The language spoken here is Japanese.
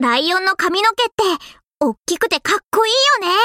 ライオンの髪の毛って、おっきくてかっこいいよね。